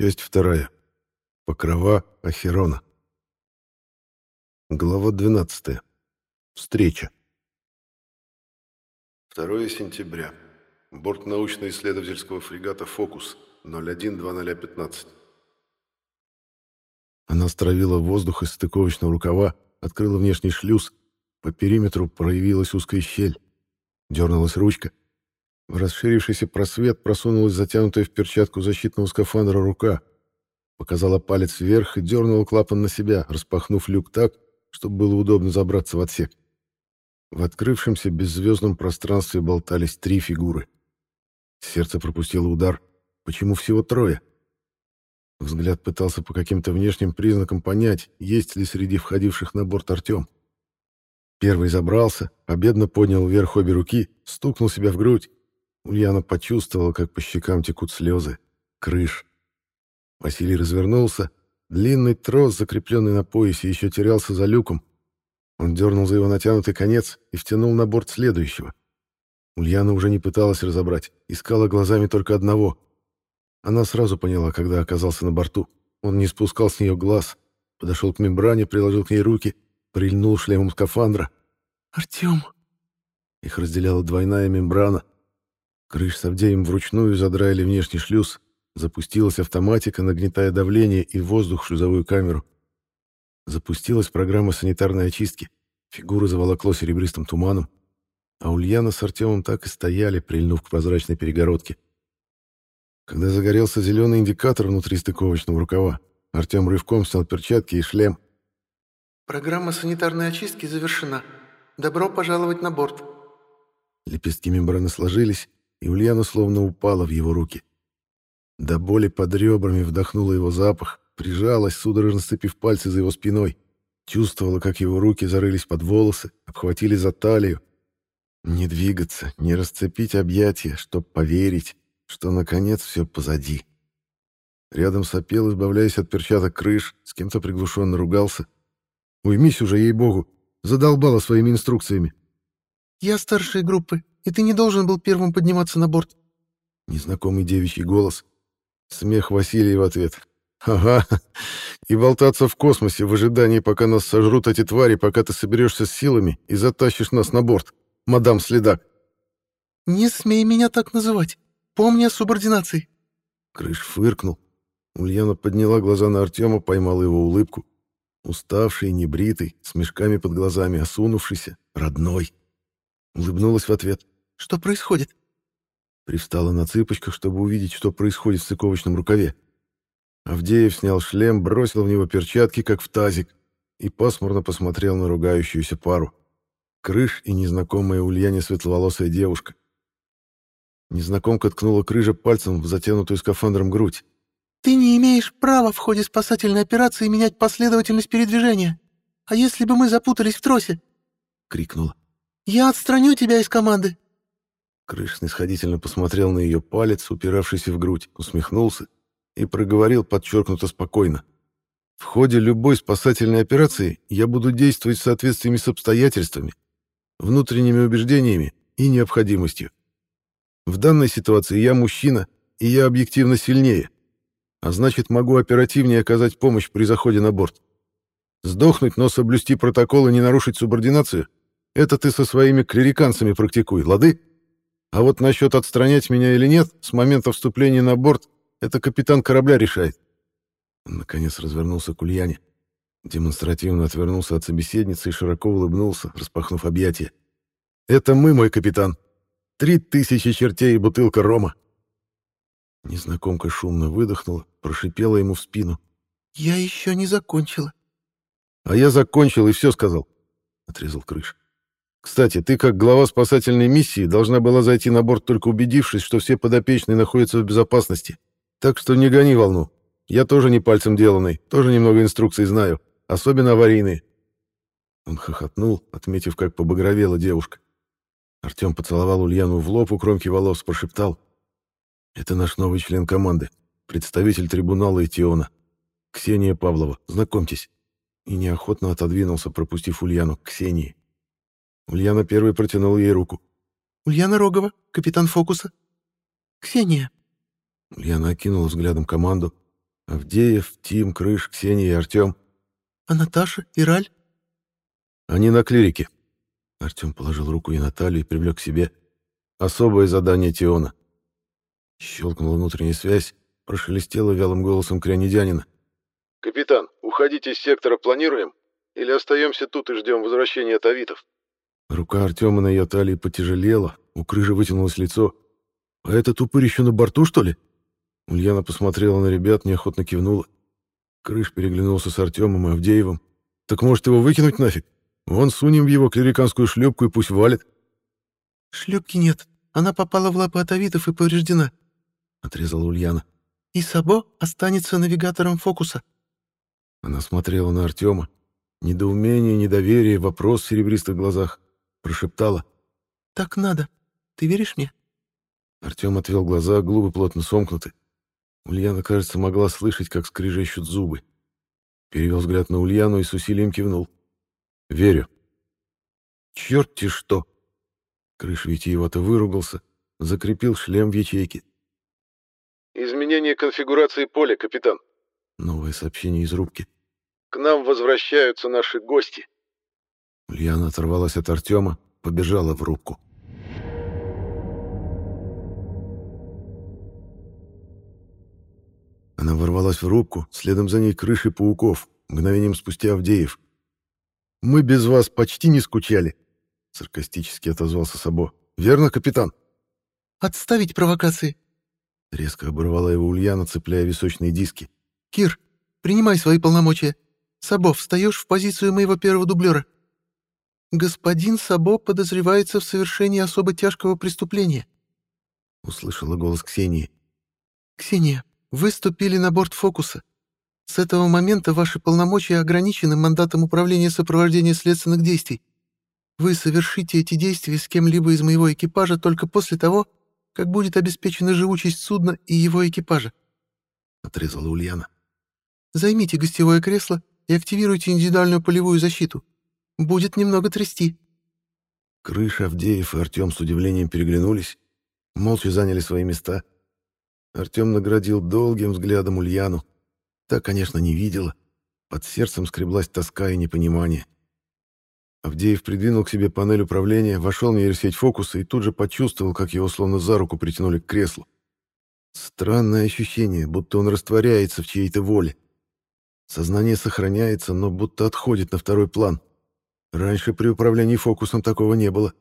Часть вторая. Покрова Ахерона. Глава 12. Встреча. 2 сентября. Борт научно-исследовательского фрегата «Фокус» 012015. Она стравила воздух из стыковочного рукава, открыла внешний шлюз. По периметру проявилась узкая щель. Дернулась ручка. В расширившийся просвет просунулась затянутая в перчатку защитного скафандра рука. Показала палец вверх и дернула клапан на себя, распахнув люк так, чтобы было удобно забраться в отсек. В открывшемся беззвездном пространстве болтались три фигуры. Сердце пропустило удар. Почему всего трое? Взгляд пытался по каким-то внешним признакам понять, есть ли среди входивших на борт Артем. Первый забрался, победно поднял вверх обе руки, стукнул себя в грудь. Ульяна почувствовала, как по щекам текут слезы. Крыш. Василий развернулся. Длинный трос, закрепленный на поясе, еще терялся за люком. Он дернул за его натянутый конец и втянул на борт следующего. Ульяна уже не пыталась разобрать, искала глазами только одного. Она сразу поняла, когда оказался на борту. Он не спускал с нее глаз, подошел к мембране, приложил к ней руки, прильнул шлемом скафандра. «Артем!» Их разделяла двойная мембрана, Крыш с Авдеем вручную задраили внешний шлюз, запустилась автоматика, нагнетая давление и воздух в шлюзовую камеру. Запустилась программа санитарной очистки, фигура заволокло серебристым туманом, а Ульяна с Артемом так и стояли, прильнув к прозрачной перегородке. Когда загорелся зеленый индикатор внутри стыковочного рукава, Артем рывком снял перчатки и шлем. «Программа санитарной очистки завершена. Добро пожаловать на борт». Лепестки мембраны сложились, и Ульяна словно упала в его руки. До боли под ребрами вдохнула его запах, прижалась, судорожно сцепив пальцы за его спиной, чувствовала, как его руки зарылись под волосы, обхватили за талию. Не двигаться, не расцепить объятия, чтоб поверить, что, наконец, все позади. Рядом сопел, избавляясь от перчаток крыш, с кем-то приглушенно ругался. «Уймись уже, ей-богу! Задолбала своими инструкциями!» «Я старшей группы и ты не должен был первым подниматься на борт». Незнакомый девичий голос. Смех Василия в ответ. «Ага, и болтаться в космосе в ожидании, пока нас сожрут эти твари, пока ты соберешься с силами и затащишь нас на борт, мадам Следак». «Не смей меня так называть. Помни о субординации». Крыш фыркнул. Ульяна подняла глаза на Артема, поймала его улыбку. Уставший, небритый, с мешками под глазами, осунувшийся, родной. Улыбнулась в ответ. Что происходит?» Привстала на цыпочках, чтобы увидеть, что происходит в стыковочном рукаве. Авдеев снял шлем, бросил в него перчатки, как в тазик, и пасмурно посмотрел на ругающуюся пару. Крыш и незнакомая Ульяне светловолосая девушка. Незнакомка ткнула крыжа пальцем в затянутую скафандром грудь. «Ты не имеешь права в ходе спасательной операции менять последовательность передвижения. А если бы мы запутались в тросе?» — крикнула. «Я отстраню тебя из команды. Крыш снисходительно посмотрел на ее палец, упиравшийся в грудь, усмехнулся и проговорил подчеркнуто спокойно. «В ходе любой спасательной операции я буду действовать в соответствии с обстоятельствами, внутренними убеждениями и необходимостью. В данной ситуации я мужчина, и я объективно сильнее, а значит, могу оперативнее оказать помощь при заходе на борт. Сдохнуть, но соблюсти протокол и не нарушить субординацию — это ты со своими клериканцами практикуй, лады?» А вот насчет отстранять меня или нет, с момента вступления на борт, это капитан корабля решает. Он, наконец, развернулся к Ульяне. Демонстративно отвернулся от собеседницы и широко улыбнулся, распахнув объятия. «Это мы, мой капитан. Три тысячи чертей и бутылка рома». Незнакомка шумно выдохнула, прошипела ему в спину. «Я еще не закончила». «А я закончил и все сказал», — отрезал крыш. Кстати, ты как глава спасательной миссии должна была зайти на борт, только убедившись, что все подопечные находятся в безопасности. Так что не гони волну. Я тоже не пальцем деланный, тоже немного инструкций знаю, особенно аварийные». Он хохотнул, отметив, как побагровела девушка. Артем поцеловал Ульяну в лоб у кромки волос, прошептал. «Это наш новый член команды, представитель трибунала Этиона. Ксения Павлова, знакомьтесь». И неохотно отодвинулся, пропустив Ульяну к Ксении. Ульяна первой протянула ей руку. «Ульяна Рогова, капитан Фокуса». «Ксения». Ульяна окинула взглядом команду. Авдеев, Тим, Крыш, Ксения и Артем. «А Наташа? Ираль?» «Они на клирике». Артем положил руку ей на талию и привлек к себе. «Особое задание Тиона». Щелкнула внутренняя связь, прошелестела вялым голосом крянедянина. «Капитан, уходить из сектора планируем? Или остаемся тут и ждем возвращения тавитов?» Рука Артема на ее талии потяжелела, у крыжи вытянулось лицо. «А этот упырь еще на борту, что ли?» Ульяна посмотрела на ребят, неохотно кивнула. Крыш переглянулся с Артемом и Авдеевым. «Так может его выкинуть нафиг? Вон сунем его клериканскую шлюпку и пусть валит». «Шлюпки нет. Она попала в лапы атовитов и повреждена», — отрезала Ульяна. «И Сабо останется навигатором фокуса». Она смотрела на Артема. Недоумение, недоверие, вопрос в серебристых глазах. Прошептала. «Так надо. Ты веришь мне?» Артем отвел глаза, губы плотно сомкнуты. Ульяна, кажется, могла слышать, как скрежещут зубы. Перевел взгляд на Ульяну и с усилием кивнул. «Верю». «Черт-те что!» Крыш витиевато выругался, закрепил шлем в ячейке. «Изменение конфигурации поля, капитан». Новое сообщение из рубки. «К нам возвращаются наши гости». Ульяна оторвалась от Артема, побежала в рубку. Она ворвалась в рубку, следом за ней крыши пауков, мгновением спустя Авдеев. «Мы без вас почти не скучали», — саркастически отозвался Сабо. «Верно, капитан?» «Отставить провокации!» Резко оборвала его Ульяна, цепляя височные диски. «Кир, принимай свои полномочия. Сабо, встаешь в позицию моего первого дублера. Господин Сабо подозревается в совершении особо тяжкого преступления». Услышала голос Ксении. «Ксения, вы ступили на борт «Фокуса». С этого момента ваши полномочия ограничены мандатом управления сопровождения следственных действий. Вы совершите эти действия с кем-либо из моего экипажа только после того, как будет обеспечена живучесть судна и его экипажа. Отрезала Ульяна. Займите гостевое кресло и активируйте индивидуальную полевую защиту. Будет немного трясти. Крыша, Авдеев и Артем с удивлением переглянулись, молча заняли свои места — Артем наградил долгим взглядом Ульяну. Та, конечно, не видела. Под сердцем скреблась тоска и непонимание. Авдеев придвинул к себе панель управления, вошел в нейросеть фокуса и тут же почувствовал, как его словно за руку притянули к креслу. Странное ощущение, будто он растворяется в чьей-то воле. Сознание сохраняется, но будто отходит на второй план. Раньше при управлении фокусом такого не было.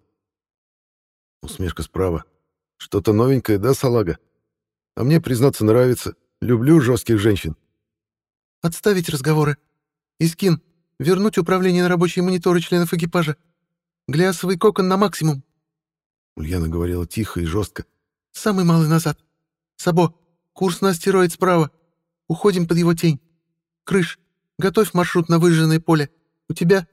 Усмешка справа. «Что-то новенькое, да, салага?» А мне, признаться, нравится. Люблю жестких женщин. Отставить разговоры. Искин, вернуть управление на рабочие мониторы членов экипажа. Глясовый кокон на максимум. Ульяна говорила тихо и жестко. Самый малый назад. Сабо, курс на астероид справа. Уходим под его тень. Крыш, готовь маршрут на выжженное поле. У тебя...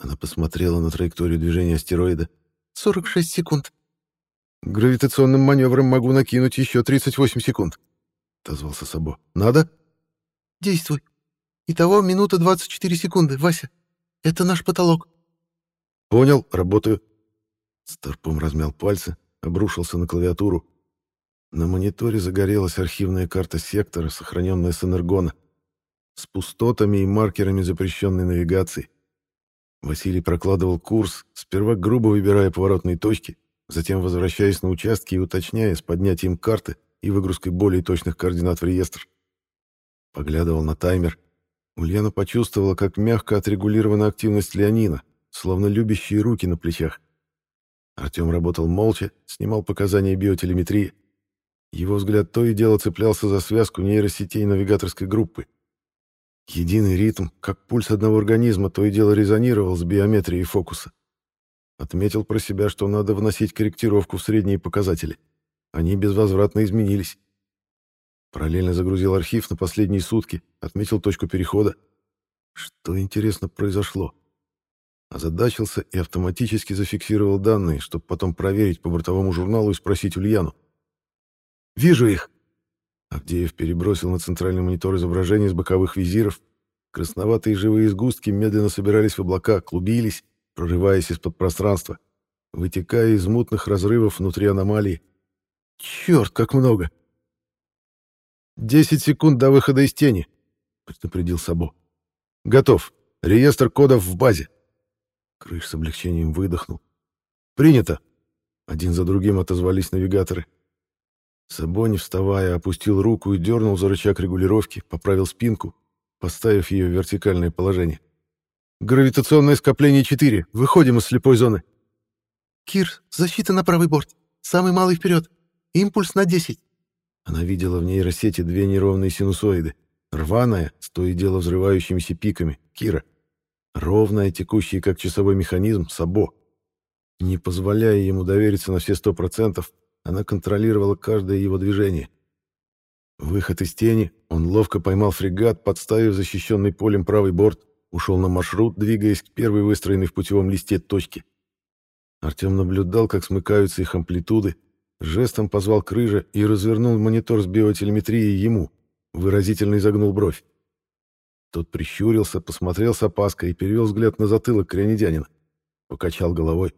Она посмотрела на траекторию движения астероида. 46 секунд. «Гравитационным маневром могу накинуть еще 38 секунд», — отозвался Сабо. «Надо?» «Действуй. Итого минута 24 секунды, Вася. Это наш потолок». «Понял, работаю». Старпом размял пальцы, обрушился на клавиатуру. На мониторе загорелась архивная карта сектора, сохраненная с энергона, с пустотами и маркерами запрещенной навигации. Василий прокладывал курс, сперва грубо выбирая поворотные точки, затем возвращаясь на участки и уточняя с поднятием карты и выгрузкой более точных координат в реестр. Поглядывал на таймер. Ульяна почувствовала, как мягко отрегулирована активность Леонина, словно любящие руки на плечах. Артем работал молча, снимал показания биотелеметрии. Его взгляд то и дело цеплялся за связку нейросетей навигаторской группы. Единый ритм, как пульс одного организма, то и дело резонировал с биометрией фокуса. Отметил про себя, что надо вносить корректировку в средние показатели. Они безвозвратно изменились. Параллельно загрузил архив на последние сутки, отметил точку перехода. Что, интересно, произошло? Озадачился и автоматически зафиксировал данные, чтобы потом проверить по бортовому журналу и спросить Ульяну. «Вижу их!» Авдеев перебросил на центральный монитор изображение с боковых визиров. Красноватые живые сгустки медленно собирались в облака, клубились, прорываясь из-под пространства, вытекая из мутных разрывов внутри аномалии. Черт, как много! Десять секунд до выхода из тени», — предупредил Сабо. «Готов. Реестр кодов в базе». Крыш с облегчением выдохнул. «Принято!» Один за другим отозвались навигаторы. Не вставая, опустил руку и дернул за рычаг регулировки, поправил спинку, поставив ее в вертикальное положение. «Гравитационное скопление 4. Выходим из слепой зоны». «Кир, защита на правый борт. Самый малый вперед. Импульс на 10». Она видела в нейросети две неровные синусоиды. Рваная, с то и дело взрывающимися пиками, Кира. Ровная, текущая как часовой механизм, Сабо. Не позволяя ему довериться на все сто процентов, она контролировала каждое его движение. Выход из тени, он ловко поймал фрегат, подставив защищенный полем правый борт, ушел на маршрут, двигаясь к первой выстроенной в путевом листе точке. Артем наблюдал, как смыкаются их амплитуды, жестом позвал крыжа и развернул монитор с биотелеметрией ему, выразительно изогнул бровь. Тот прищурился, посмотрел с опаской и перевел взгляд на затылок крянедянина. Покачал головой.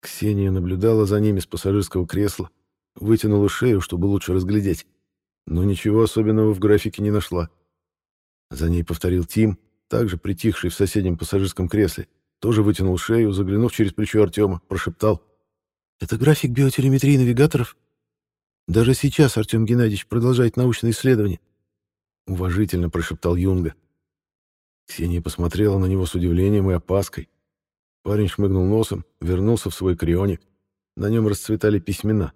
Ксения наблюдала за ними с пассажирского кресла, вытянула шею, чтобы лучше разглядеть, но ничего особенного в графике не нашла. За ней повторил Тим, также притихший в соседнем пассажирском кресле, тоже вытянул шею, заглянув через плечо Артема, прошептал. «Это график биотелеметрии навигаторов? Даже сейчас Артем Геннадьевич продолжает научные исследования». Уважительно прошептал Юнга. Ксения посмотрела на него с удивлением и опаской. Парень шмыгнул носом, вернулся в свой крионик. На нем расцветали письмена.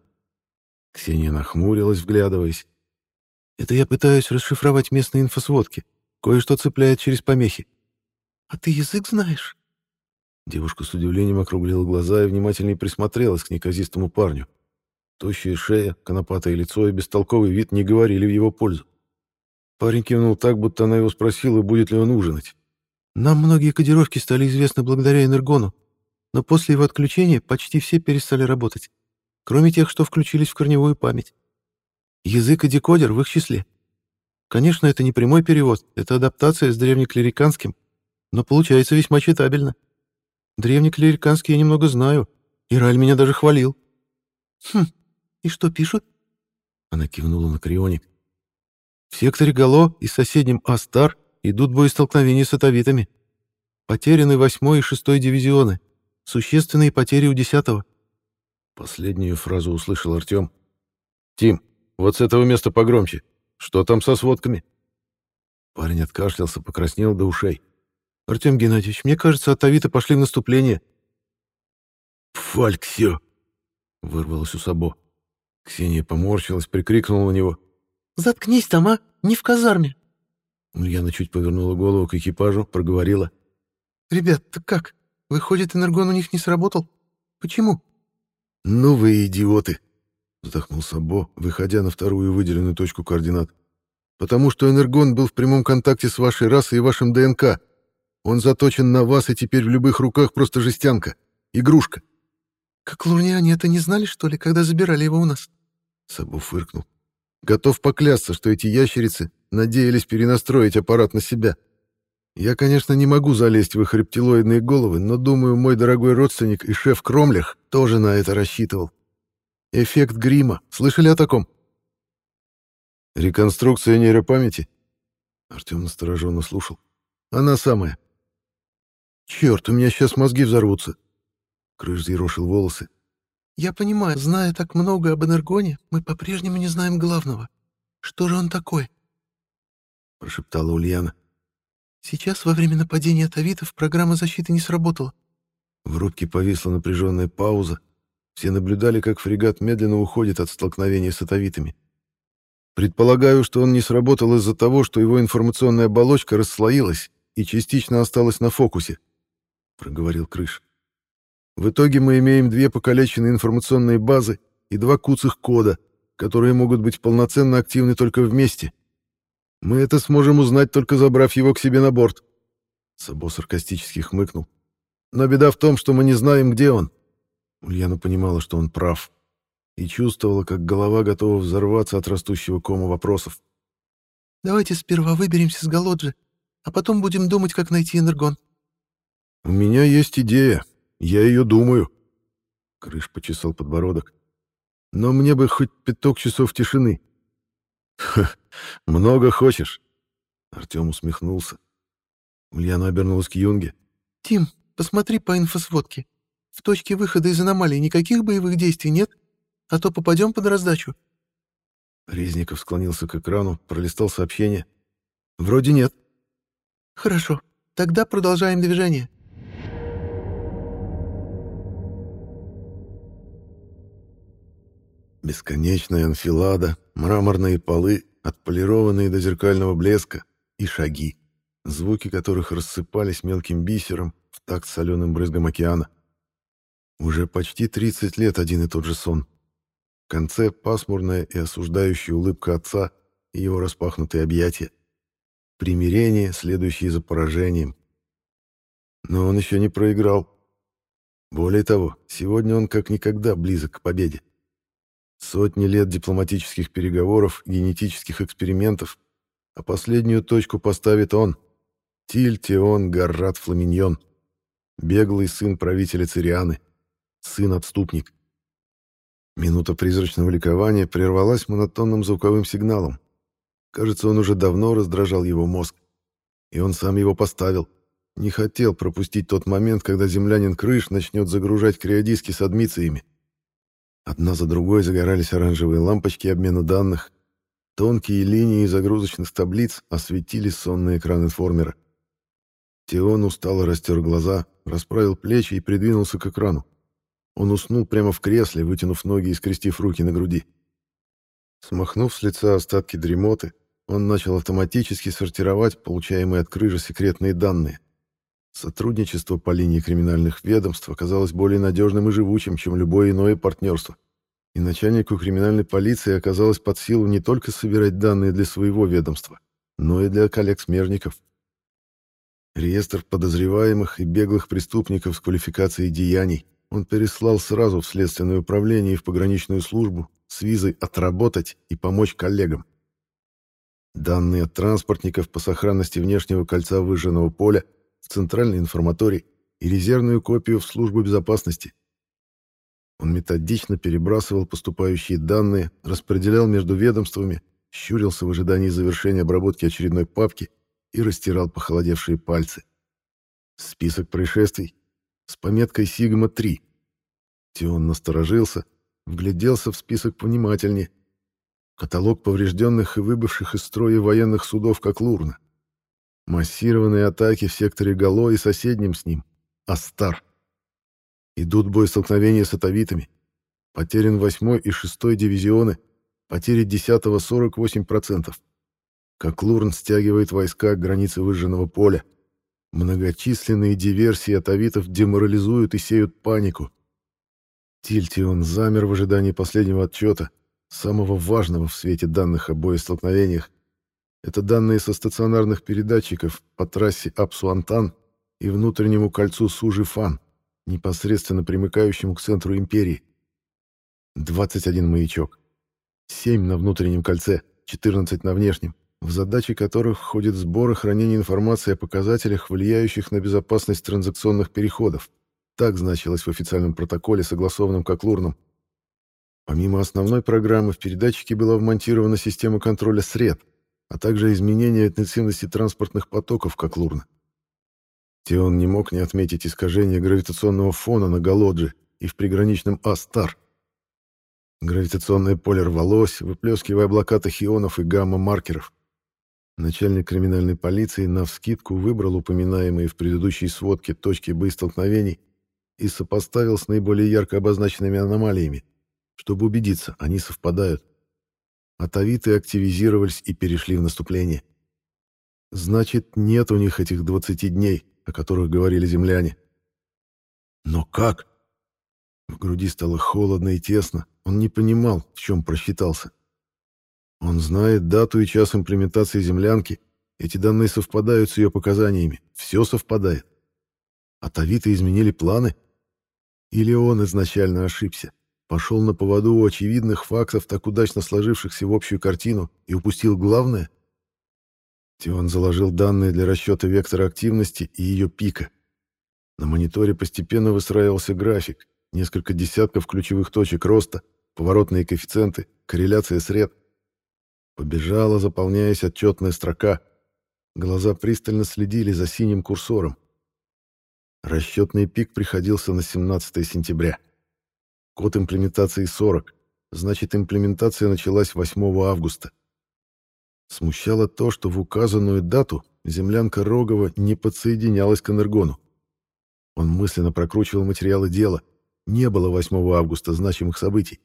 Ксения нахмурилась, вглядываясь. «Это я пытаюсь расшифровать местные инфосводки. Кое-что цепляет через помехи». «А ты язык знаешь?» Девушка с удивлением округлила глаза и внимательнее присмотрелась к неказистому парню. Тощая шея, конопатое лицо и бестолковый вид не говорили в его пользу. Парень кивнул так, будто она его спросила, будет ли он ужинать. Нам многие кодировки стали известны благодаря Энергону, но после его отключения почти все перестали работать, кроме тех, что включились в корневую память. Язык и декодер в их числе. Конечно, это не прямой перевод, это адаптация с древнеклериканским, но получается весьма читабельно. Древнеклериканский я немного знаю, и Раль меня даже хвалил. Хм, и что пишут? Она кивнула на крионик. В секторе Гало и соседнем Астар идут боестолкновения с атовитами. Потеряны 8 и 6 дивизионы. Существенные потери у 10-го. Последнюю фразу услышал Артем. «Тим, вот с этого места погромче. Что там со сводками?» Парень откашлялся, покраснел до ушей. «Артем Геннадьевич, мне кажется, атовиты пошли в наступление». «Фальксё!» — вырвалось у Сабо. Ксения поморщилась, прикрикнула на него. «Заткнись там, а! Не в казарме!» Ульяна чуть повернула голову к экипажу, проговорила. «Ребят, так как? Выходит, энергон у них не сработал? Почему?» «Ну вы идиоты!» — вздохнул Сабо, выходя на вторую выделенную точку координат. «Потому что энергон был в прямом контакте с вашей расой и вашим ДНК. Он заточен на вас, и теперь в любых руках просто жестянка. Игрушка». «Как лурняне это не знали, что ли, когда забирали его у нас?» Сабо фыркнул. «Готов поклясться, что эти ящерицы надеялись перенастроить аппарат на себя. Я, конечно, не могу залезть в их рептилоидные головы, но, думаю, мой дорогой родственник и шеф Кромлях тоже на это рассчитывал. Эффект грима. Слышали о таком? Реконструкция нейропамяти? Артем настороженно слушал. Она самая. Черт, у меня сейчас мозги взорвутся. Крыш зерошил волосы. Я понимаю, зная так много об энергоне, мы по-прежнему не знаем главного. Что же он такой? — прошептала Ульяна. «Сейчас, во время нападения атовитов, программа защиты не сработала». В рубке повисла напряженная пауза. Все наблюдали, как фрегат медленно уходит от столкновения с атовитами. «Предполагаю, что он не сработал из-за того, что его информационная оболочка расслоилась и частично осталась на фокусе», — проговорил Крыш. «В итоге мы имеем две покалеченные информационные базы и два куцых кода, которые могут быть полноценно активны только вместе. Мы это сможем узнать, только забрав его к себе на борт. Сабо саркастически хмыкнул. Но беда в том, что мы не знаем, где он. Ульяна понимала, что он прав. И чувствовала, как голова готова взорваться от растущего кома вопросов. «Давайте сперва выберемся с Голоджи, а потом будем думать, как найти Энергон». «У меня есть идея. Я ее думаю». Крыш почесал подбородок. «Но мне бы хоть пяток часов тишины. много хочешь?» Артем усмехнулся. Ульяна обернулась к Юнге. «Тим, посмотри по инфосводке. В точке выхода из аномалии никаких боевых действий нет, а то попадем под раздачу». Резников склонился к экрану, пролистал сообщение. «Вроде нет». «Хорошо, тогда продолжаем движение». Бесконечная анфилада, мраморные полы, отполированные до зеркального блеска, и шаги, звуки которых рассыпались мелким бисером в такт соленым брызгом океана. Уже почти 30 лет один и тот же сон. В конце пасмурная и осуждающая улыбка отца и его распахнутые объятия. Примирение, следующее за поражением. Но он еще не проиграл. Более того, сегодня он как никогда близок к победе. Сотни лет дипломатических переговоров, генетических экспериментов, а последнюю точку поставит он, Тильтион Гаррат Фламиньон, беглый сын правителя Цирианы, сын-отступник. Минута призрачного ликования прервалась монотонным звуковым сигналом. Кажется, он уже давно раздражал его мозг. И он сам его поставил. Не хотел пропустить тот момент, когда землянин Крыш начнет загружать криодиски с адмициями. Одна за другой загорались оранжевые лампочки обмена данных. Тонкие линии загрузочных таблиц осветили сонный экран информера. Теон устало растер глаза, расправил плечи и придвинулся к экрану. Он уснул прямо в кресле, вытянув ноги и скрестив руки на груди. Смахнув с лица остатки дремоты, он начал автоматически сортировать получаемые от крыжа секретные данные. Сотрудничество по линии криминальных ведомств оказалось более надежным и живучим, чем любое иное партнерство. И начальнику криминальной полиции оказалось под силу не только собирать данные для своего ведомства, но и для коллег-смежников. Реестр подозреваемых и беглых преступников с квалификацией деяний он переслал сразу в Следственное управление и в пограничную службу с визой «отработать» и помочь коллегам. Данные от транспортников по сохранности внешнего кольца выжженного поля – в центральный информаторий и резервную копию в службу безопасности. Он методично перебрасывал поступающие данные, распределял между ведомствами, щурился в ожидании завершения обработки очередной папки и растирал похолодевшие пальцы. Список происшествий с пометкой «Сигма-3». Тион насторожился, вгляделся в список повнимательнее. Каталог поврежденных и выбывших из строя военных судов как Лурна. Массированные атаки в секторе Гало и соседнем с ним — Астар. Идут боестолкновения с атовитами. Потерян 8 и 6 дивизионы, потери 10-го 48%. Как Лурн стягивает войска к границе выжженного поля. Многочисленные диверсии атовитов деморализуют и сеют панику. Тильтион замер в ожидании последнего отчета, самого важного в свете данных о боестолкновениях, это данные со стационарных передатчиков по трассе Апсуантан и внутреннему кольцу Сужи-Фан, непосредственно примыкающему к центру империи. 21 маячок. 7 на внутреннем кольце, 14 на внешнем, в задачи которых входит сбор и хранение информации о показателях, влияющих на безопасность транзакционных переходов. Так значилось в официальном протоколе, согласованном как Лурном. Помимо основной программы, в передатчике была вмонтирована система контроля сред, а также изменение интенсивности транспортных потоков, как Лурна. Теон не мог не отметить искажение гравитационного фона на Галодже и в приграничном Астар. Гравитационное поле рвалось, выплескивая облака тахионов и гамма-маркеров. Начальник криминальной полиции навскидку выбрал упоминаемые в предыдущей сводке точки боестолкновений и сопоставил с наиболее ярко обозначенными аномалиями, чтобы убедиться, они совпадают. Атавиты активизировались и перешли в наступление. Значит, нет у них этих 20 дней, о которых говорили земляне. Но как? В груди стало холодно и тесно. Он не понимал, в чем просчитался. Он знает дату и час имплементации землянки. Эти данные совпадают с ее показаниями. Все совпадает. Атавиты изменили планы? Или он изначально ошибся? Пошел на поводу у очевидных фактов, так удачно сложившихся в общую картину, и упустил главное? Тион заложил данные для расчета вектора активности и ее пика. На мониторе постепенно выстраивался график, несколько десятков ключевых точек роста, поворотные коэффициенты, корреляция сред. Побежала, заполняясь отчетная строка. Глаза пристально следили за синим курсором. Расчетный пик приходился на 17 сентября. Код имплементации 40, значит, имплементация началась 8 августа. Смущало то, что в указанную дату землянка Рогова не подсоединялась к Энергону. Он мысленно прокручивал материалы дела. Не было 8 августа значимых событий.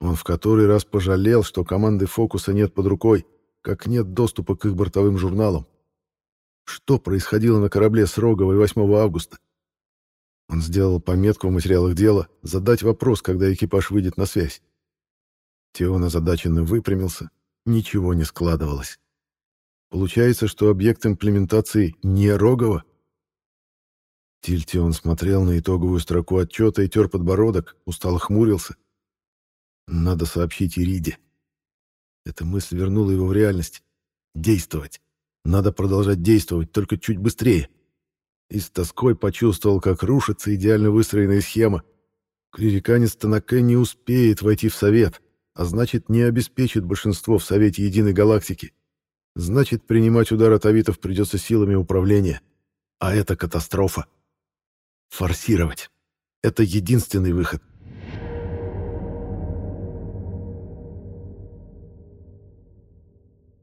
Он в который раз пожалел, что команды «Фокуса» нет под рукой, как нет доступа к их бортовым журналам. Что происходило на корабле с Роговой 8 августа? Он сделал пометку в материалах дела задать вопрос, когда экипаж выйдет на связь. Теон озадаченно выпрямился. Ничего не складывалось. Получается, что объект имплементации не Рогова? Тильтион смотрел на итоговую строку отчета и тер подбородок, устало хмурился. Надо сообщить Ириде. Эта мысль вернула его в реальность. Действовать. Надо продолжать действовать, только чуть быстрее. И с тоской почувствовал, как рушится идеально выстроенная схема. Клириканец Танаке не успеет войти в Совет, а значит, не обеспечит большинство в Совете Единой Галактики. Значит, принимать удар от авитов придется силами управления. А это катастрофа. Форсировать. Это единственный выход.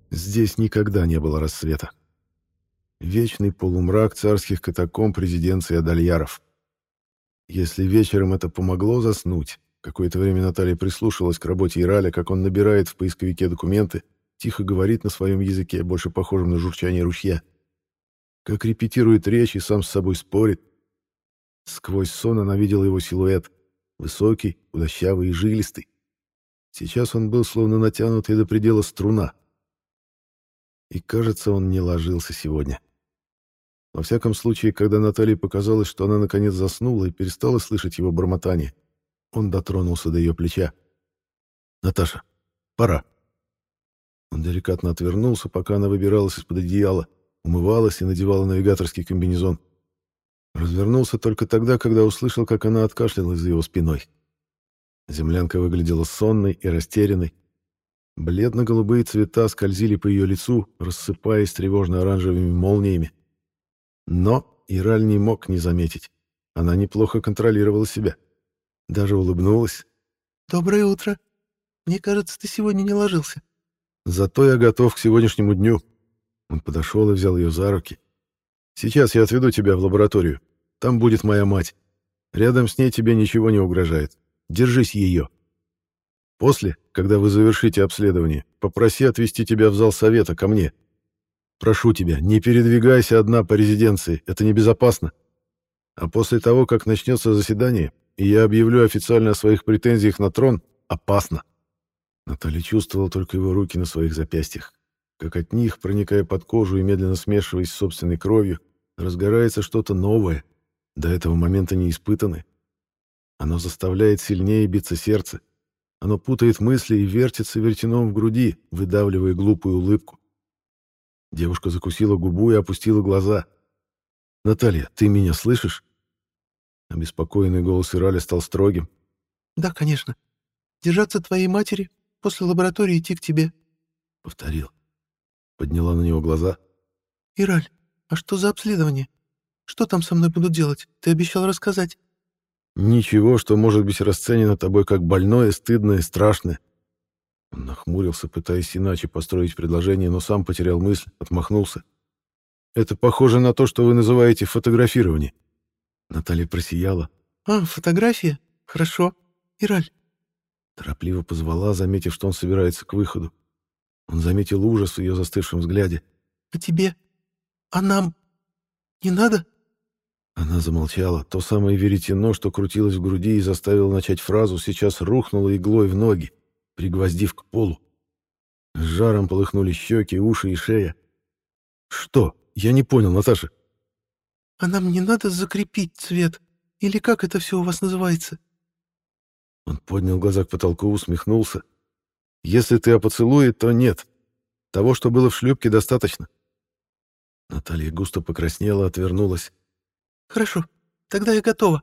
Здесь никогда не было рассвета. Вечный полумрак царских катакомб резиденции Адальяров. Если вечером это помогло заснуть, какое-то время Наталья прислушивалась к работе Ираля, как он набирает в поисковике документы, тихо говорит на своем языке, больше похожем на журчание ручья, как репетирует речь и сам с собой спорит. Сквозь сон она видела его силуэт, высокий, худощавый и жилистый. Сейчас он был словно натянутый до предела струна — и, кажется, он не ложился сегодня. Во всяком случае, когда Наталье показалось, что она наконец заснула и перестала слышать его бормотание, он дотронулся до ее плеча. «Наташа, пора». Он деликатно отвернулся, пока она выбиралась из-под одеяла, умывалась и надевала навигаторский комбинезон. Развернулся только тогда, когда услышал, как она откашлялась за его спиной. Землянка выглядела сонной и растерянной, Бледно-голубые цвета скользили по ее лицу, рассыпаясь тревожно-оранжевыми молниями. Но Ираль не мог не заметить. Она неплохо контролировала себя. Даже улыбнулась. «Доброе утро. Мне кажется, ты сегодня не ложился». «Зато я готов к сегодняшнему дню». Он подошел и взял ее за руки. «Сейчас я отведу тебя в лабораторию. Там будет моя мать. Рядом с ней тебе ничего не угрожает. Держись ее». После, когда вы завершите обследование, попроси отвезти тебя в зал совета ко мне. Прошу тебя, не передвигайся одна по резиденции, это небезопасно. А после того, как начнется заседание, и я объявлю официально о своих претензиях на трон, опасно. Наталья чувствовала только его руки на своих запястьях, как от них, проникая под кожу и медленно смешиваясь с собственной кровью, разгорается что-то новое, до этого момента не испытанное. Оно заставляет сильнее биться сердце, оно путает мысли и вертится вертяном в груди, выдавливая глупую улыбку. Девушка закусила губу и опустила глаза. «Наталья, ты меня слышишь?» Обеспокоенный голос Ираля стал строгим. «Да, конечно. Держаться твоей матери, после лаборатории идти к тебе», — повторил. Подняла на него глаза. «Ираль, а что за обследование? Что там со мной будут делать? Ты обещал рассказать». Ничего, что может быть расценено тобой как больное, стыдное, страшное. Он нахмурился, пытаясь иначе построить предложение, но сам потерял мысль, отмахнулся. Это похоже на то, что вы называете фотографирование. Наталья просияла. А, фотография? Хорошо. Ираль. Торопливо позвала, заметив, что он собирается к выходу. Он заметил ужас в ее застывшем взгляде. «А тебе? А нам? Не надо?» Она замолчала. То самое веретено, что крутилось в груди и заставило начать фразу, сейчас рухнуло иглой в ноги, пригвоздив к полу. С жаром полыхнули щеки, уши и шея. «Что? Я не понял, Наташа». «А нам не надо закрепить цвет? Или как это все у вас называется?» Он поднял глаза к потолку, усмехнулся. «Если ты о поцелуе, то нет. Того, что было в шлюпке, достаточно». Наталья густо покраснела, отвернулась. «Хорошо, тогда я готова».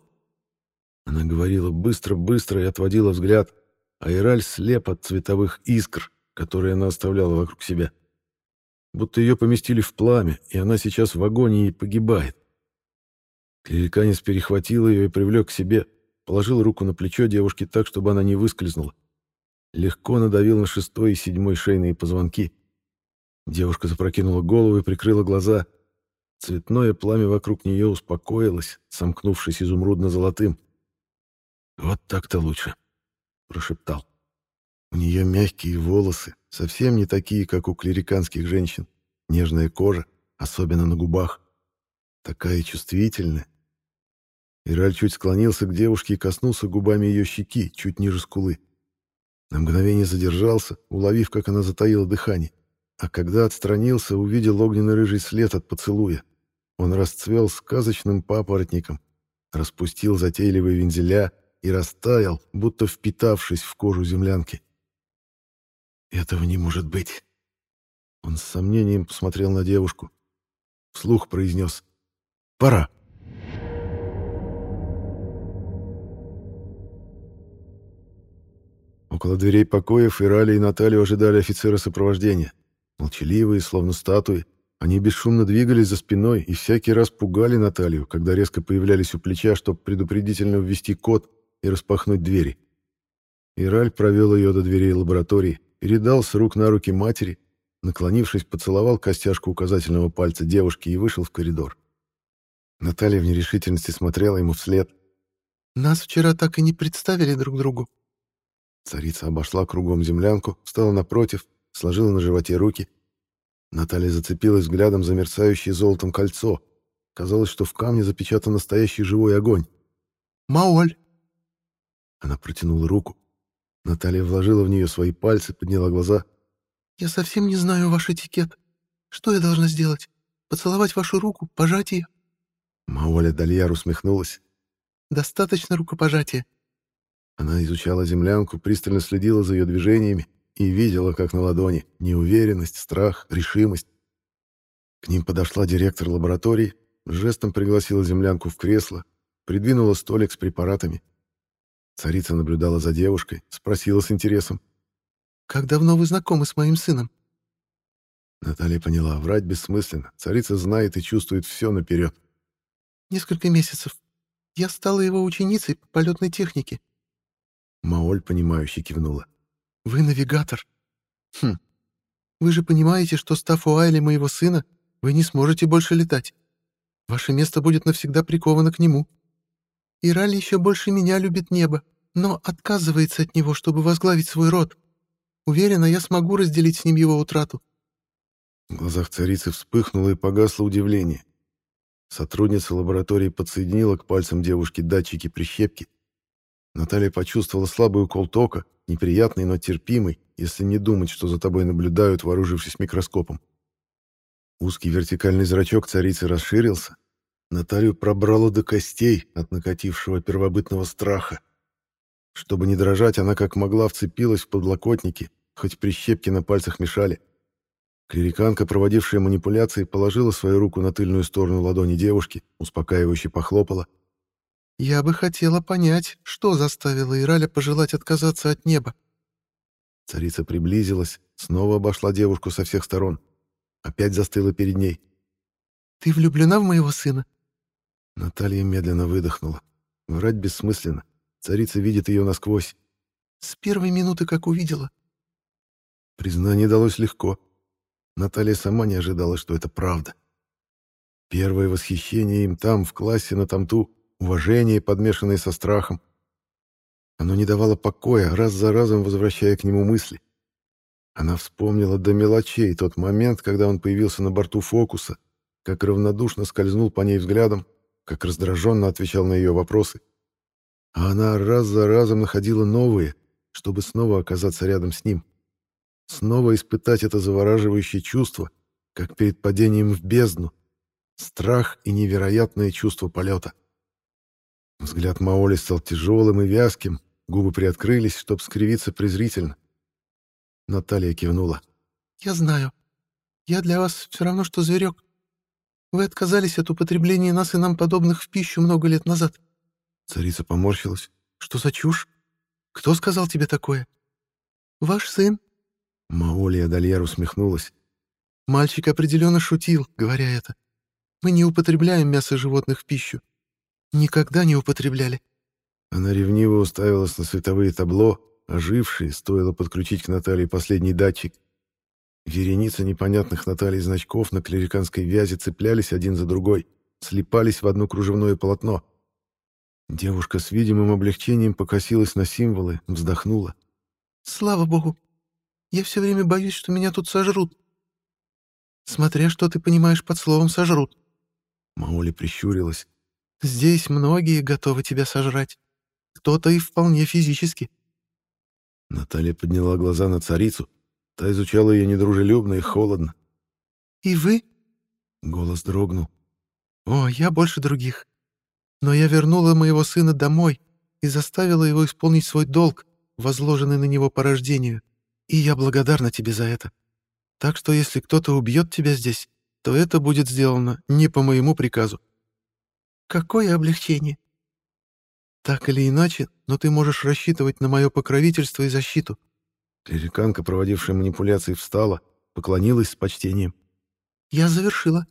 Она говорила быстро-быстро и отводила взгляд, а Ираль слеп от цветовых искр, которые она оставляла вокруг себя. Будто ее поместили в пламя, и она сейчас в агонии погибает. Клериканец перехватил ее и привлек к себе, положил руку на плечо девушки так, чтобы она не выскользнула. Легко надавил на шестой и седьмой шейные позвонки. Девушка запрокинула голову и прикрыла глаза. Цветное пламя вокруг нее успокоилось, сомкнувшись изумрудно-золотым. «Вот так-то лучше», — прошептал. У нее мягкие волосы, совсем не такие, как у клериканских женщин. Нежная кожа, особенно на губах. Такая чувствительная. Ираль чуть склонился к девушке и коснулся губами ее щеки, чуть ниже скулы. На мгновение задержался, уловив, как она затаила дыхание. А когда отстранился, увидел огненно-рыжий след от поцелуя. Он расцвел сказочным папоротником, распустил затейливые вензеля и растаял, будто впитавшись в кожу землянки. Этого не может быть. Он с сомнением посмотрел на девушку. Вслух произнес «Пора». Около дверей покоев Ирали и Наталью ожидали офицера сопровождения. Молчаливые, словно статуи, они бесшумно двигались за спиной и всякий раз пугали Наталью, когда резко появлялись у плеча, чтобы предупредительно ввести код и распахнуть двери. Ираль провел ее до дверей лаборатории, передал с рук на руки матери, наклонившись, поцеловал костяшку указательного пальца девушки и вышел в коридор. Наталья в нерешительности смотрела ему вслед. «Нас вчера так и не представили друг другу». Царица обошла кругом землянку, встала напротив, сложила на животе руки. Наталья зацепилась взглядом за мерцающее золотом кольцо. Казалось, что в камне запечатан настоящий живой огонь. «Маоль!» Она протянула руку. Наталья вложила в нее свои пальцы, подняла глаза. «Я совсем не знаю ваш этикет. Что я должна сделать? Поцеловать вашу руку, пожать ее?» Маоля Дальяр усмехнулась. «Достаточно рукопожатия». Она изучала землянку, пристально следила за ее движениями и видела, как на ладони, неуверенность, страх, решимость. К ним подошла директор лаборатории, жестом пригласила землянку в кресло, придвинула столик с препаратами. Царица наблюдала за девушкой, спросила с интересом. «Как давно вы знакомы с моим сыном?» Наталья поняла, врать бессмысленно. Царица знает и чувствует все наперед. «Несколько месяцев. Я стала его ученицей по полетной технике». Маоль, понимающе кивнула. «Вы навигатор?» «Хм. Вы же понимаете, что, став Уайли моего сына, вы не сможете больше летать. Ваше место будет навсегда приковано к нему. Ираль еще больше меня любит небо, но отказывается от него, чтобы возглавить свой род. Уверена, я смогу разделить с ним его утрату». В глазах царицы вспыхнуло и погасло удивление. Сотрудница лаборатории подсоединила к пальцам девушки датчики прищепки. Наталья почувствовала слабый укол тока, неприятный, но терпимый, если не думать, что за тобой наблюдают, вооружившись микроскопом. Узкий вертикальный зрачок царицы расширился, Наталью пробрало до костей от накатившего первобытного страха. Чтобы не дрожать, она как могла вцепилась в подлокотники, хоть прищепки на пальцах мешали. Клериканка, проводившая манипуляции, положила свою руку на тыльную сторону ладони девушки, успокаивающе похлопала. «Я бы хотела понять, что заставило Ираля пожелать отказаться от неба». Царица приблизилась, снова обошла девушку со всех сторон. Опять застыла перед ней. «Ты влюблена в моего сына?» Наталья медленно выдохнула. Врать бессмысленно. Царица видит ее насквозь. С первой минуты, как увидела. Признание далось легко. Наталья сама не ожидала, что это правда. Первое восхищение им там, в классе на тамту, уважение, подмешанное со страхом. Оно не давало покоя, раз за разом возвращая к нему мысли. Она вспомнила до мелочей тот момент, когда он появился на борту «Фокуса», как равнодушно скользнул по ней взглядом, как раздраженно отвечал на ее вопросы. А она раз за разом находила новые, чтобы снова оказаться рядом с ним. Снова испытать это завораживающее чувство, как перед падением в бездну. Страх и невероятное чувство полета. Взгляд Маоли стал тяжелым и вязким, губы приоткрылись, чтобы скривиться презрительно. Наталья кивнула. «Я знаю. Я для вас все равно, что зверек. Вы отказались от употребления нас и нам подобных в пищу много лет назад. Царица поморщилась. Что за чушь? Кто сказал тебе такое? Ваш сын. Маоли Адальяр усмехнулась. Мальчик определенно шутил, говоря это. Мы не употребляем мясо животных в пищу. Никогда не употребляли. Она ревниво уставилась на световые табло, ожившие, стоило подключить к Наталье последний датчик. Вереница непонятных Натальи значков на клериканской вязи цеплялись один за другой, слипались в одно кружевное полотно. Девушка с видимым облегчением покосилась на символы, вздохнула. «Слава богу! Я все время боюсь, что меня тут сожрут. Смотря что ты понимаешь под словом «сожрут». Маули прищурилась. «Здесь многие готовы тебя сожрать. Кто-то и вполне физически». Наталья подняла глаза на царицу, Та изучала ее недружелюбно и холодно. «И вы?» Голос дрогнул. «О, я больше других. Но я вернула моего сына домой и заставила его исполнить свой долг, возложенный на него по рождению. И я благодарна тебе за это. Так что если кто-то убьет тебя здесь, то это будет сделано не по моему приказу». «Какое облегчение!» «Так или иначе, но ты можешь рассчитывать на мое покровительство и защиту. Клериканка, проводившая манипуляции, встала, поклонилась с почтением. «Я завершила.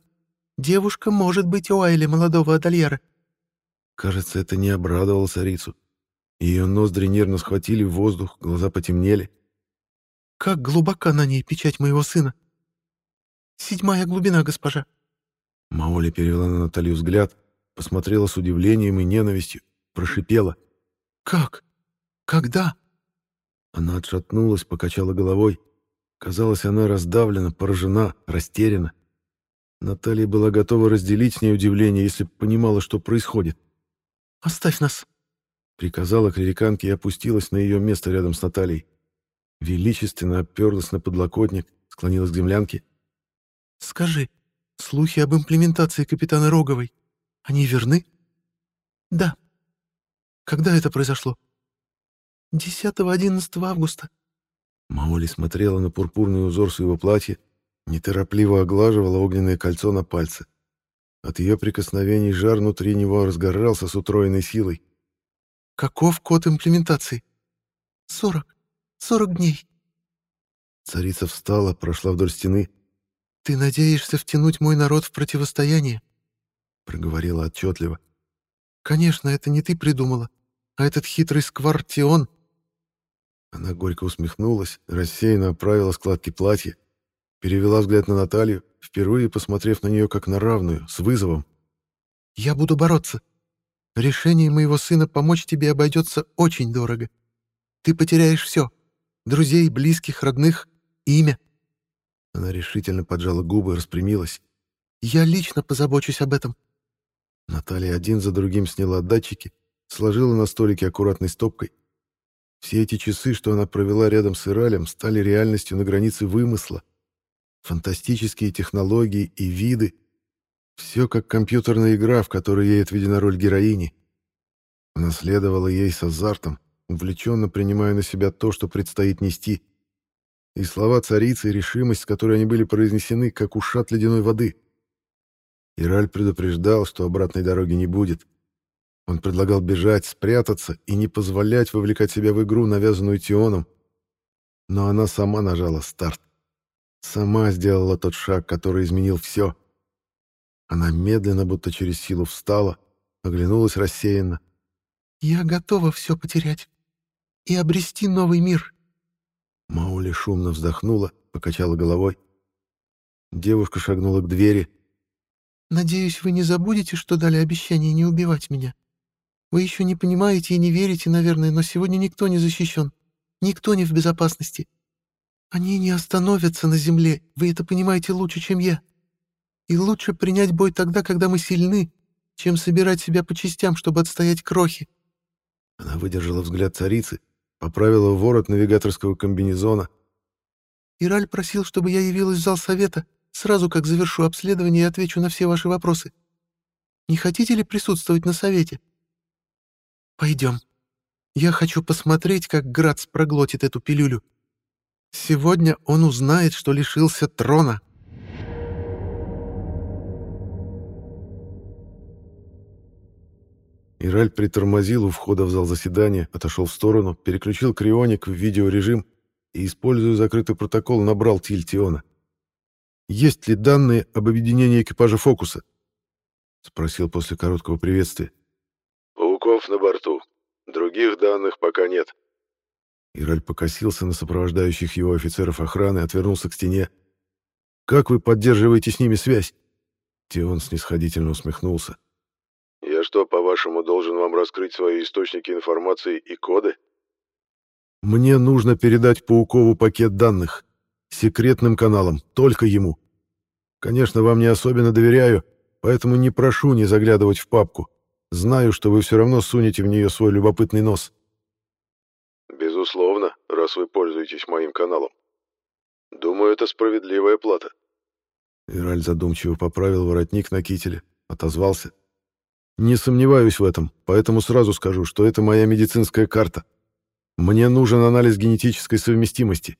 Девушка может быть у Айли молодого Адальяра». Кажется, это не обрадовало царицу. Ее ноздри нервно схватили в воздух, глаза потемнели. «Как глубока на ней печать моего сына!» «Седьмая глубина, госпожа». Маоли перевела на Наталью взгляд, посмотрела с удивлением и ненавистью, прошипела. «Как? Когда?» Она отшатнулась, покачала головой. Казалось, она раздавлена, поражена, растеряна. Наталья была готова разделить с ней удивление, если понимала, что происходит. «Оставь нас!» — приказала клериканке и опустилась на ее место рядом с Натальей. Величественно оперлась на подлокотник, склонилась к землянке. «Скажи, слухи об имплементации капитана Роговой, они верны?» «Да». «Когда это произошло?» 10-11 августа». Маоли смотрела на пурпурный узор своего платья, неторопливо оглаживала огненное кольцо на пальце. От ее прикосновений жар внутри него разгорался с утроенной силой. «Каков код имплементации?» «Сорок. Сорок дней». Царица встала, прошла вдоль стены. «Ты надеешься втянуть мой народ в противостояние?» Проговорила отчетливо. «Конечно, это не ты придумала, а этот хитрый сквартион она горько усмехнулась, рассеянно оправила складки платья, перевела взгляд на Наталью, впервые посмотрев на нее как на равную, с вызовом. «Я буду бороться. Решение моего сына помочь тебе обойдется очень дорого. Ты потеряешь все — друзей, близких, родных, имя». Она решительно поджала губы и распрямилась. «Я лично позабочусь об этом». Наталья один за другим сняла датчики, сложила на столике аккуратной стопкой, все эти часы, что она провела рядом с Иралем, стали реальностью на границе вымысла. Фантастические технологии и виды. Все как компьютерная игра, в которой ей отведена роль героини. Она следовала ей с азартом, увлеченно принимая на себя то, что предстоит нести. И слова царицы, и решимость, с которой они были произнесены, как ушат ледяной воды. Ираль предупреждал, что обратной дороги не будет. Он предлагал бежать, спрятаться и не позволять вовлекать себя в игру, навязанную Тионом. Но она сама нажала старт. Сама сделала тот шаг, который изменил все. Она медленно, будто через силу встала, оглянулась рассеянно. «Я готова все потерять и обрести новый мир». Маули шумно вздохнула, покачала головой. Девушка шагнула к двери. «Надеюсь, вы не забудете, что дали обещание не убивать меня?» Вы еще не понимаете и не верите, наверное, но сегодня никто не защищен. Никто не в безопасности. Они не остановятся на земле, вы это понимаете лучше, чем я. И лучше принять бой тогда, когда мы сильны, чем собирать себя по частям, чтобы отстоять крохи. Она выдержала взгляд царицы, поправила ворот навигаторского комбинезона. Ираль просил, чтобы я явилась в зал совета, сразу как завершу обследование и отвечу на все ваши вопросы. Не хотите ли присутствовать на совете?» Пойдем. Я хочу посмотреть, как Грац проглотит эту пилюлю. Сегодня он узнает, что лишился трона. Ираль притормозил у входа в зал заседания, отошел в сторону, переключил крионик в видеорежим и, используя закрытый протокол, набрал Тиль Тиона. «Есть ли данные об объединении экипажа «Фокуса»?» — спросил после короткого приветствия. «Пауков на борту. Других данных пока нет». Ираль покосился на сопровождающих его офицеров охраны и отвернулся к стене. «Как вы поддерживаете с ними связь?» Тион снисходительно усмехнулся. «Я что, по-вашему, должен вам раскрыть свои источники информации и коды?» «Мне нужно передать Паукову пакет данных. Секретным каналом, только ему. Конечно, вам не особенно доверяю, поэтому не прошу не заглядывать в папку. Знаю, что вы все равно сунете в нее свой любопытный нос». «Безусловно, раз вы пользуетесь моим каналом. Думаю, это справедливая плата». Ираль задумчиво поправил воротник на кителе, отозвался. «Не сомневаюсь в этом, поэтому сразу скажу, что это моя медицинская карта. Мне нужен анализ генетической совместимости».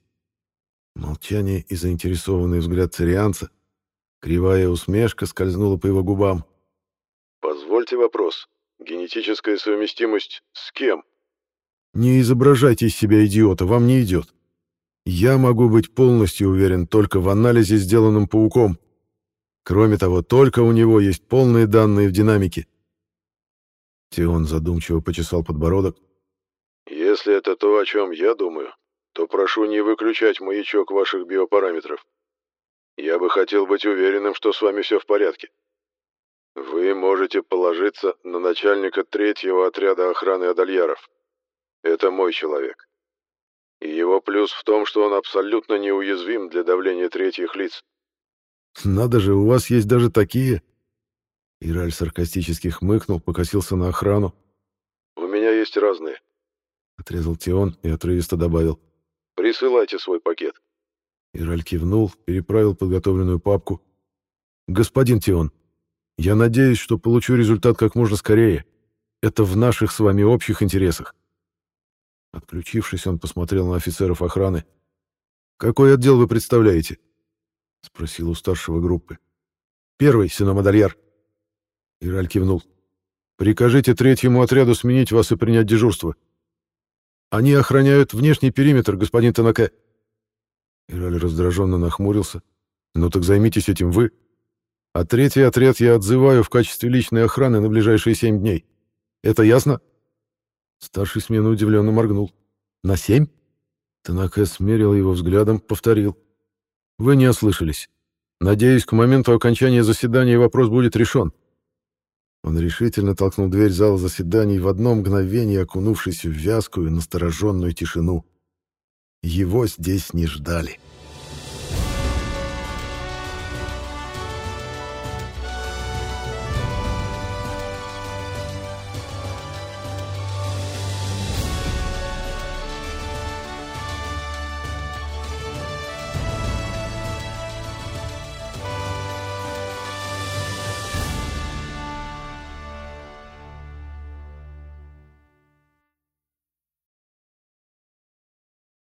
Молчание и заинтересованный взгляд царианца. Кривая усмешка скользнула по его губам. «Позвольте вопрос. Генетическая совместимость с кем?» «Не изображайте из себя идиота, вам не идет. Я могу быть полностью уверен только в анализе, сделанном пауком. Кроме того, только у него есть полные данные в динамике. Тион задумчиво почесал подбородок. «Если это то, о чем я думаю, то прошу не выключать маячок ваших биопараметров. Я бы хотел быть уверенным, что с вами все в порядке. Вы можете положиться на начальника третьего отряда охраны Адальяров. Это мой человек. И его плюс в том, что он абсолютно неуязвим для давления третьих лиц. «Надо же, у вас есть даже такие!» Ираль саркастически хмыкнул, покосился на охрану. «У меня есть разные», — отрезал Тион и отрывисто добавил. «Присылайте свой пакет». Ираль кивнул, переправил подготовленную папку. «Господин Тион, я надеюсь, что получу результат как можно скорее. Это в наших с вами общих интересах». Отключившись, он посмотрел на офицеров охраны. «Какой отдел вы представляете?» — спросил у старшего группы. «Первый, Синомадальяр». Ираль кивнул. «Прикажите третьему отряду сменить вас и принять дежурство. Они охраняют внешний периметр, господин Танаке». Ираль раздраженно нахмурился. «Ну так займитесь этим вы. А третий отряд я отзываю в качестве личной охраны на ближайшие семь дней. Это ясно?» Старший смены удивленно моргнул. «На семь?» Танаке смерил его взглядом, повторил. «Вы не ослышались. Надеюсь, к моменту окончания заседания вопрос будет решен». Он решительно толкнул дверь зала заседаний в одно мгновение, окунувшись в вязкую, настороженную тишину. Его здесь не ждали.